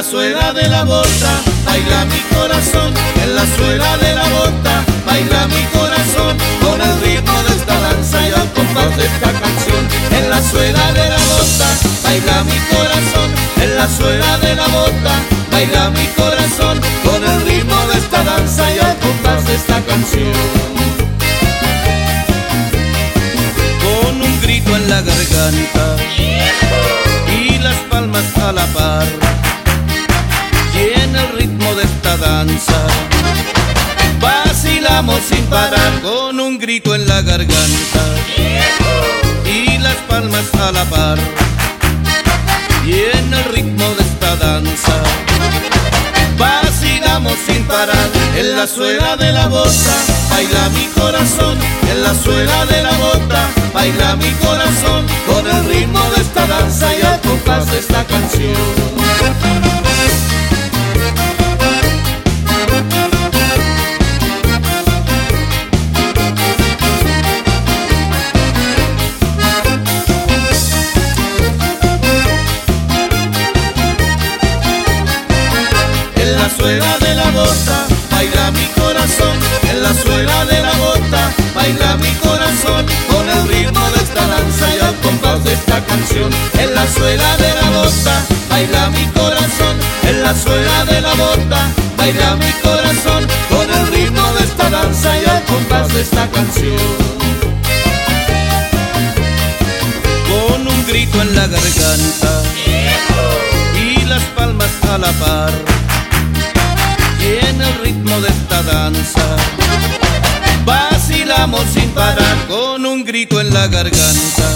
la suela de la bota baila mi corazón, en la suela de la bota baila mi corazón, con el ritmo de esta danza y al compás de esta canción. En la suela de la bota baila mi corazón, en la suela de la bota baila mi corazón, con el ritmo de esta danza y al compás de esta canción. Con un grito en la garganta y las palmas a la par esta danza. Vacilamos sin parar con un grito en la garganta. Y las palmas a la par. Y en el ritmo de esta danza. Vacilamos sin parar en la suela de la bota. Baila mi corazón en la suela de la bota. Baila mi corazón con el ritmo de esta danza y al compás de esta canción suela de la bota baila mi corazón, en la suela de la bota baila mi corazón, con el ritmo de esta danza y al compás de esta canción. En la suela de la bota baila mi corazón, en la suela de la bota baila mi corazón, con el ritmo de esta danza y al compás de esta canción. Con un grito en la garganta. Y las palmas a la par esta danza vacilamos sin parar con un grito en la garganta.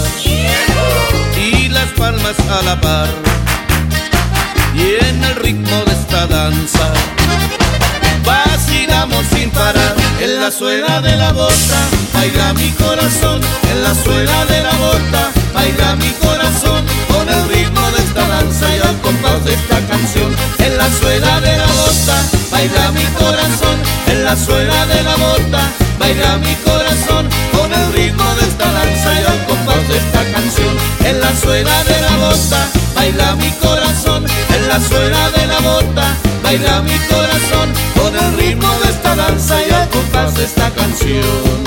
Y las palmas a la par. Y en el ritmo de esta danza. Vacilamos sin parar en la suela de la bota. Baila mi corazón en la suela de la bota. Baila mi corazón con el ritmo de esta danza y al compás de esta canción. En la suela de la baila mi corazón en la suela de la bota. Baila mi corazón con el ritmo de esta danza y al compás de esta canción. En la suela de la bota baila mi corazón. En la suela de la bota baila mi corazón con el ritmo de esta danza y al compás de esta canción